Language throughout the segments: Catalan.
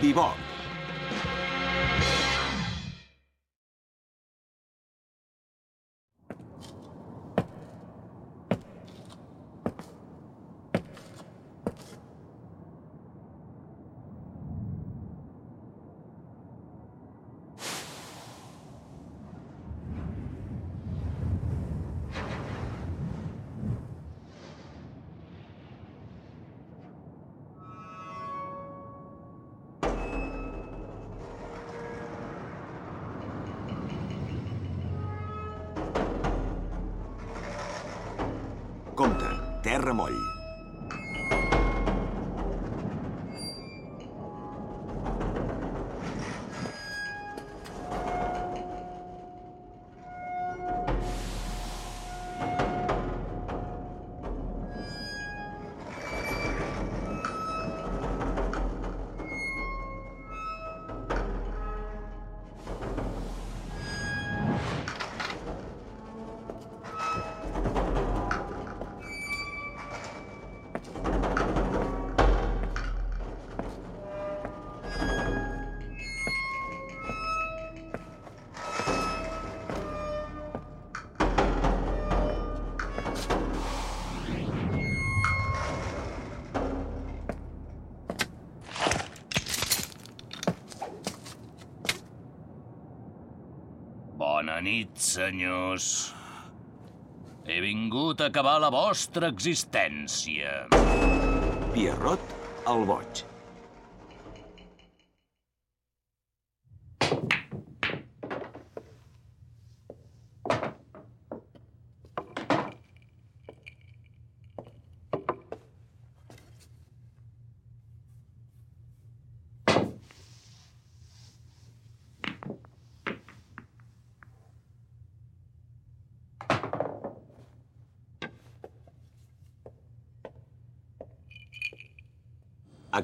Cowboy Bebop. Ramoy. Senyors. He vingut a acabar la vostra existència. Pierrot, el boig.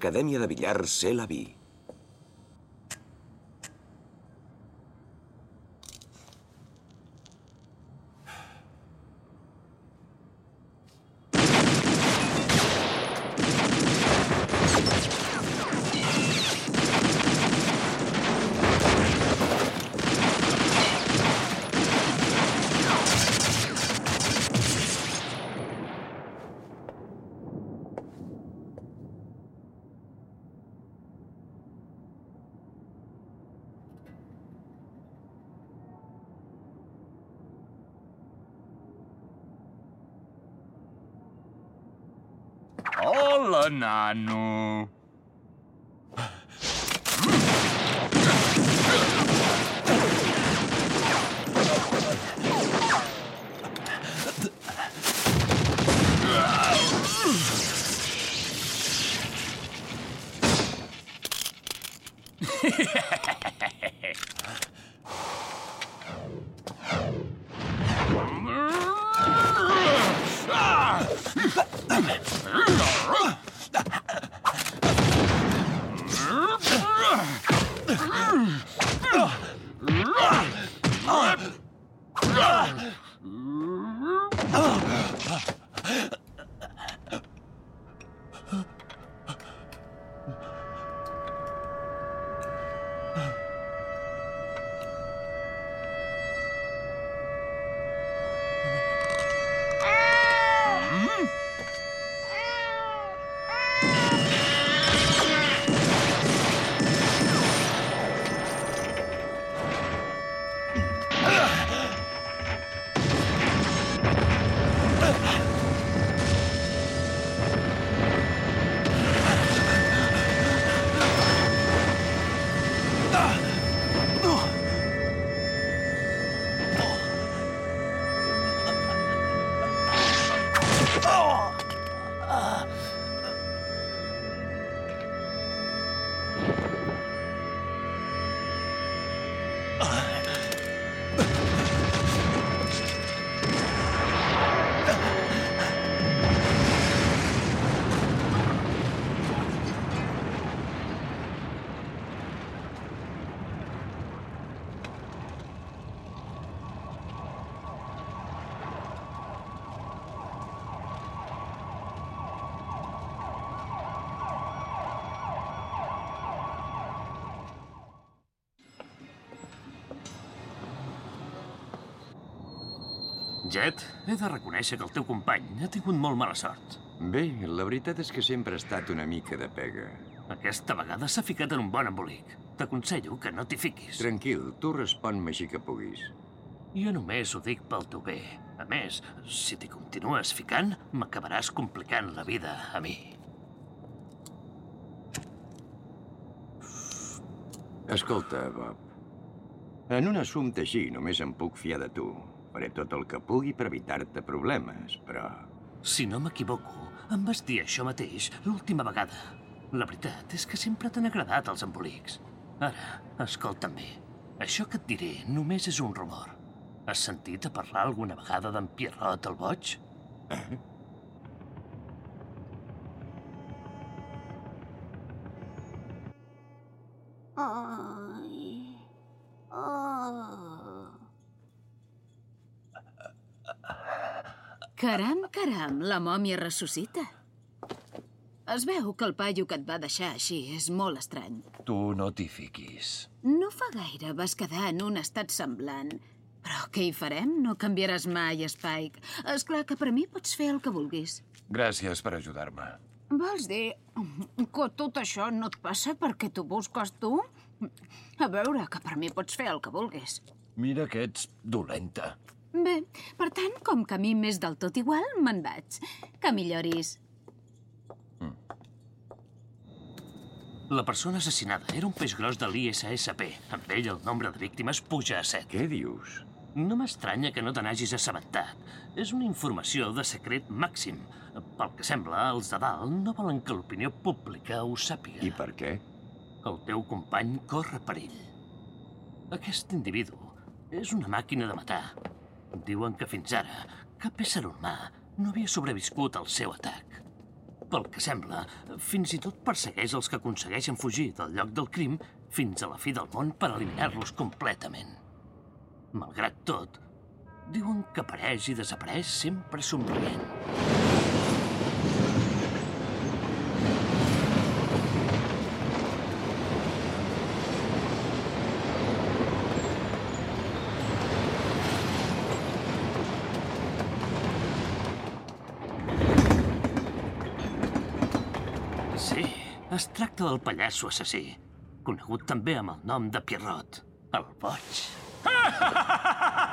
Acadèmia de billar Celaví. banano. Jet, he de reconèixer que el teu company ha tingut molt mala sort. Bé, la veritat és que sempre ha estat una mica de pega. Aquesta vegada s'ha ficat en un bon embolic. T'aconsello que no t'hi fiquis. Tranquil, tu respon-me així que puguis. Jo només ho dic pel teu bé. A més, si t'hi continues ficant, m'acabaràs complicant la vida a mi. Escolta, Bob. En un assumpte així només em puc fiar de tu. Faré tot el que pugui per evitar-te problemes, però... Si no m'equivoco, em vas dir això mateix l'última vegada. La veritat és que sempre t'han agradat els embolics. Ara, escolta'm bé. Això que et diré només és un rumor. Has sentit a parlar alguna vegada d'en Pierrot el boig? Ai. Caram, caram, la mòmia ressuscita. Es veu que el paio que et va deixar així és molt estrany. Tu no t'hi fiquis. No fa gaire vas quedar en un estat semblant. Però què hi farem? No canviaràs mai, Spike. És clar que per mi pots fer el que vulguis. Gràcies per ajudar-me. Vols dir que tot això no et passa perquè t'ho busques tu? A veure, que per mi pots fer el que vulguis. Mira que ets dolenta. Bé, per tant, com que a mi m'és del tot igual, me'n vaig. Que milloris. La persona assassinada era un peix gros de l'ISSP. Amb ell el nombre de víctimes puja a 7. Què dius? No m'estranya que no te n'hagis assabentat. És una informació de secret màxim. Pel que sembla, els de dalt no volen que l'opinió pública ho sàpiga. I per què? El teu company corre perill. Aquest individu és una màquina de matar. Diuen que fins ara cap ésser humà no havia sobreviscut al seu atac. Pel que sembla, fins i tot persegueix els que aconsegueixen fugir del lloc del crim fins a la fi del món per eliminar-los completament. Malgrat tot, diuen que apareix i desapareix sempre somrient. Tracta del pallasso assassí, conegut també amb el nom de Pierrot, el boig.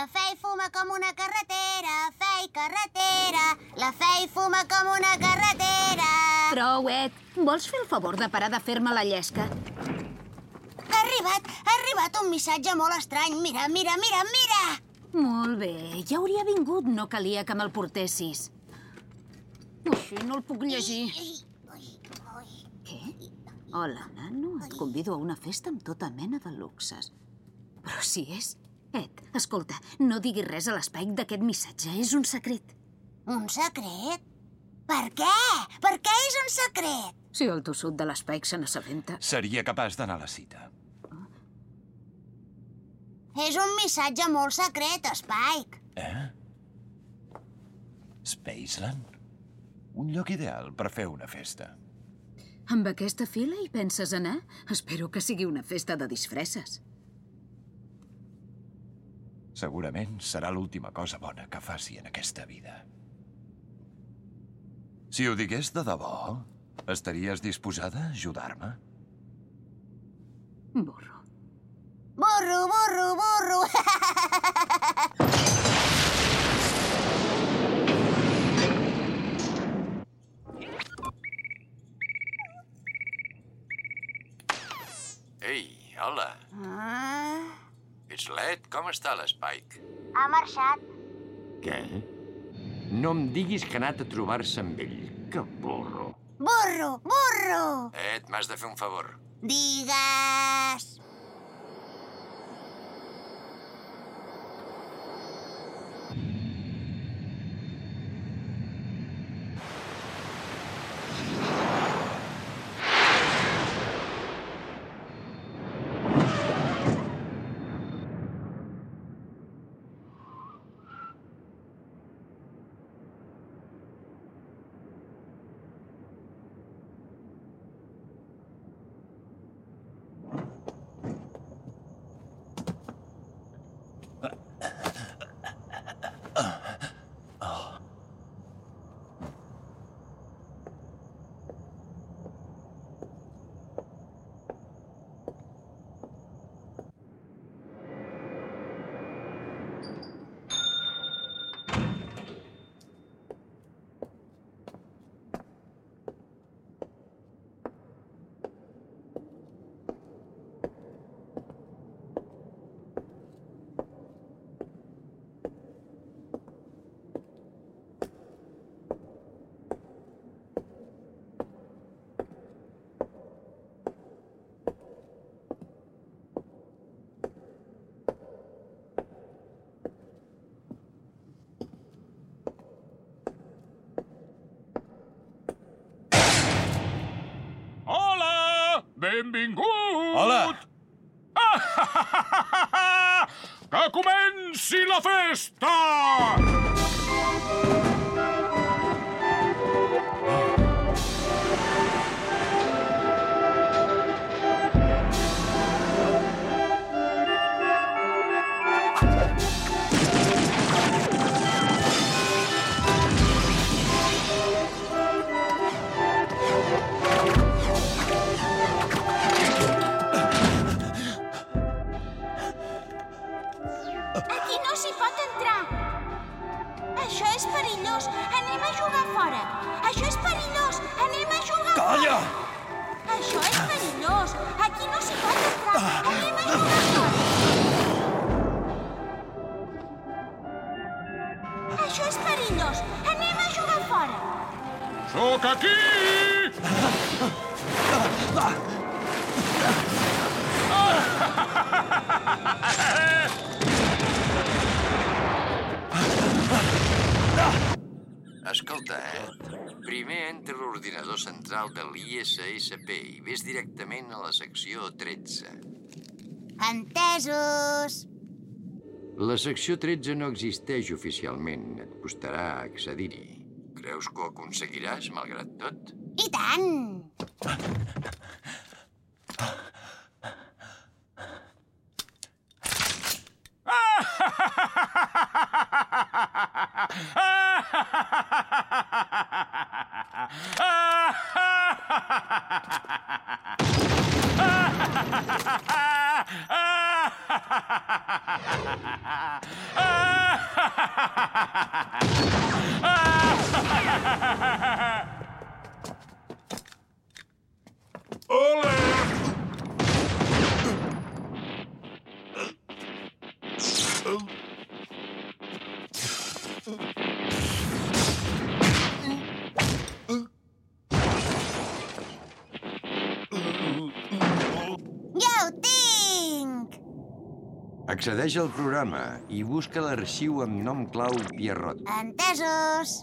La fei fuma com una carretera, fei carretera. La fei fuma com una carretera. Prou, Ed. Vols fer el favor de parar de fer-me la llesca? Ha arribat, ha arribat un missatge molt estrany. Mira, mira, mira, mira! Molt bé, ja hauria vingut, no calia que me'l portessis. Així no el puc llegir. Què? Hola, nano, et convido a una festa amb tota mena de luxes. Però si és... Ed, escolta, no diguis res a l'Spike d'aquest missatge, és un secret. Un secret? Per què? Per què és un secret? Si el tossut de l'Spike se n'assabenta... Seria capaç d'anar a la cita. És un missatge molt secret, Spike. Eh? Spaceland? Un lloc ideal per fer una festa. Amb aquesta fila hi penses anar? Espero que sigui una festa de disfresses. Segurament serà l'última cosa bona que faci en aquesta vida. Si ho digués de debò, estaries disposada a ajudar-me? Burro. Burro, burro, burro! Ei, hola. Ah, Ets l'Ed? Com està l'Spike? ha marxat. Què? No em diguis que ha anat a trobar-se amb ell. Que burro. Burro, burro! Ed, m'has de fer un favor. Digues... Hola! Benvingut! Hola! Que comenci la festa! Fora. Això és perillós. Anem a jugar Calla! fora. Això és perillós. Aquí no s'hi pot entrar. Anem a jugar fora. Això és perillós. Anem a jugar fora. Sóc aquí! Escolta, l'ordinador central de l'ISSP i ves directament a la secció 13. Entesos. La secció 13 no existeix oficialment. Et costarà accedir-hi. Creus que ho aconseguiràs, malgrat tot? I tant. Ja Accedeix al programa i busca l'arxiu amb nom clau Pierrot. Entesos.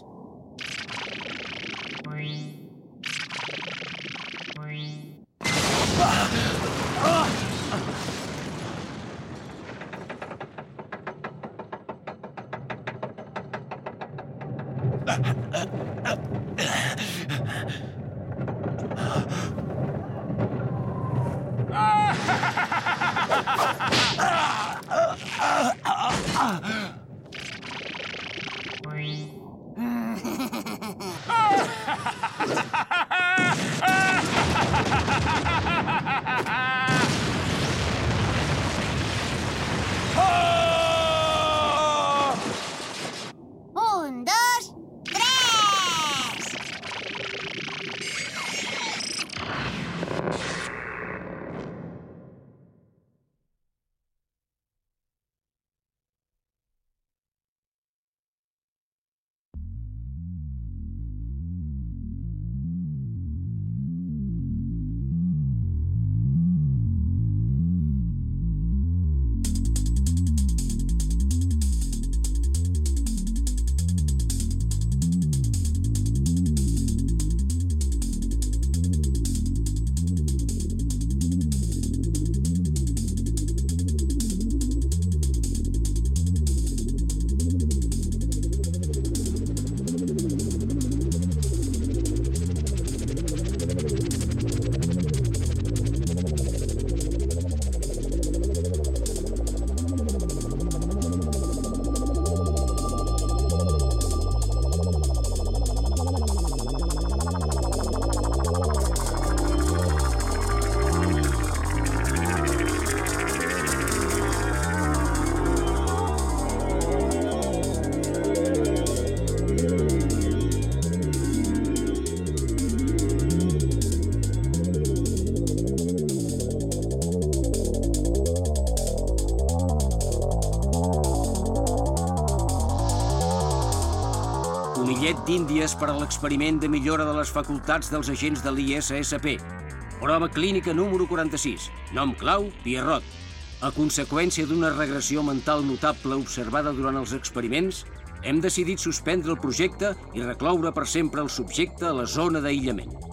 Bitllet d'Índies per a l'experiment de millora de les facultats dels agents de l'ISSP. Prova clínica número 46. Nom clau, Pierrot. A conseqüència d'una regressió mental notable observada durant els experiments, hem decidit suspendre el projecte i recloure per sempre el subjecte a la zona d'aïllament.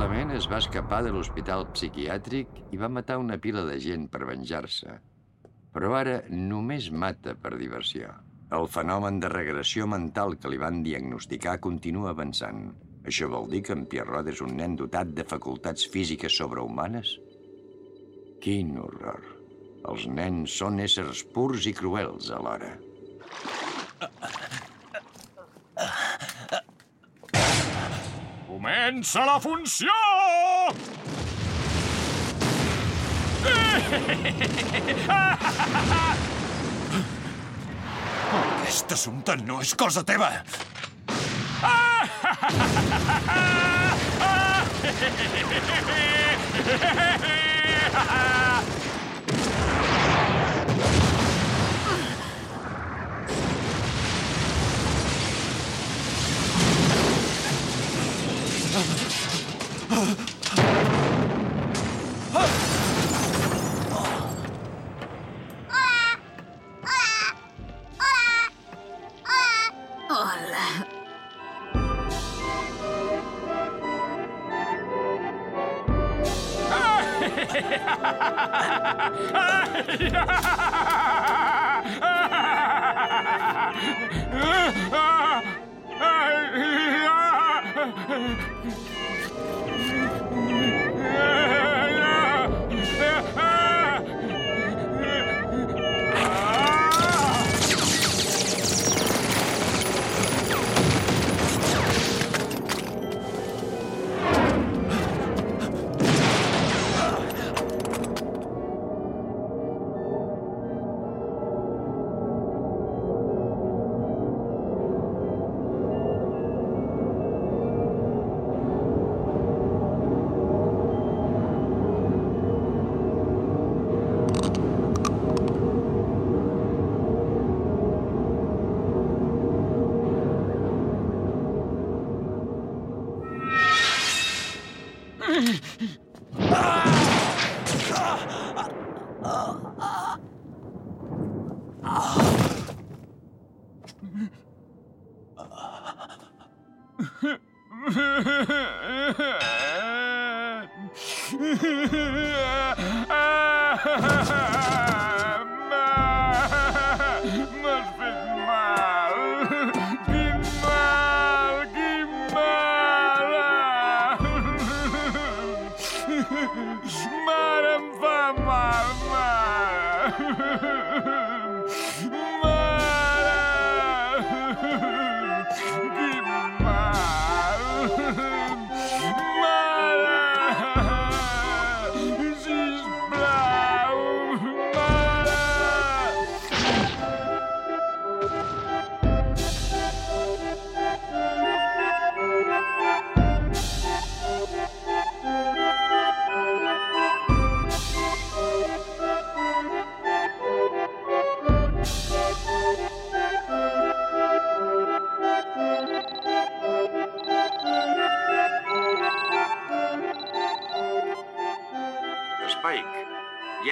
Probablement es va escapar de l'hospital psiquiàtric i va matar una pila de gent per venjar-se. Però ara només mata per diversió. El fenomen de regressió mental que li van diagnosticar continua avançant. Això vol dir que en Pierrot és un nen dotat de facultats físiques sobrehumanes? Quin horror. Els nens són éssers purs i cruels alhora. Comença la funció! Aquest assumpte no és cosa teva. Hola. Ha ha ha!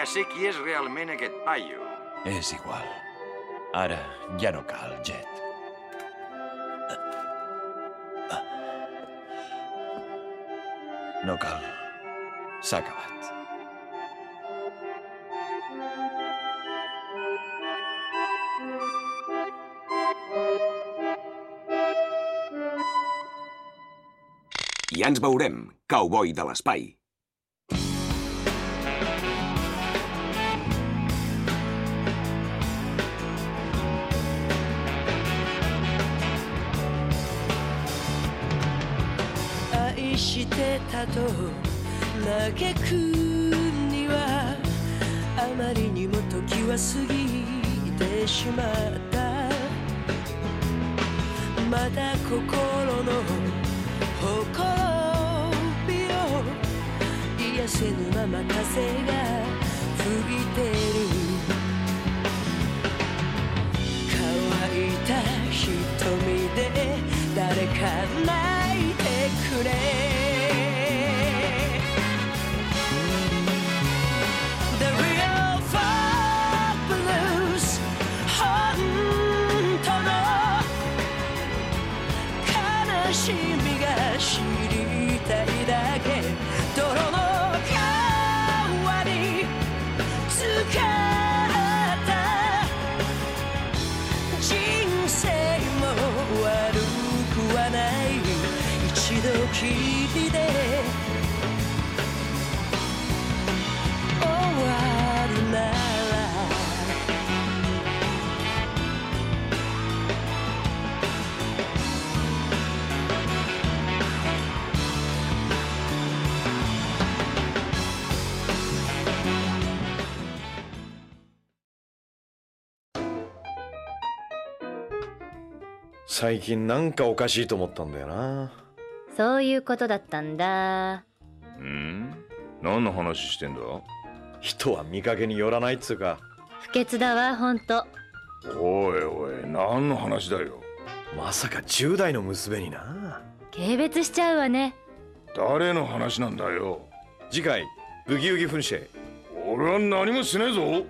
Sé qui és realment aquest paio. És igual. Ara ja no cal, Jet. No cal. S'ha acabat. Ja ens veurem, cowboy de l'espai. してた。と嘆くにはあまりにも時は過ぎてしまったまた心のほこびを癒せぬまま風が吹いてる。乾いた瞳で誰か泣最近なんかおかしいと思ったんだよな。そういうことだったんだ。ん？何の話してんだ？人は見かけによらないっつうか。不潔だわ、ほんと。おいおい何の話だよ？まさか10代の娘にな。軽蔑しちゃうわね。誰の話なんだよ？次回ブギウギ噴射俺は何もしねえぞ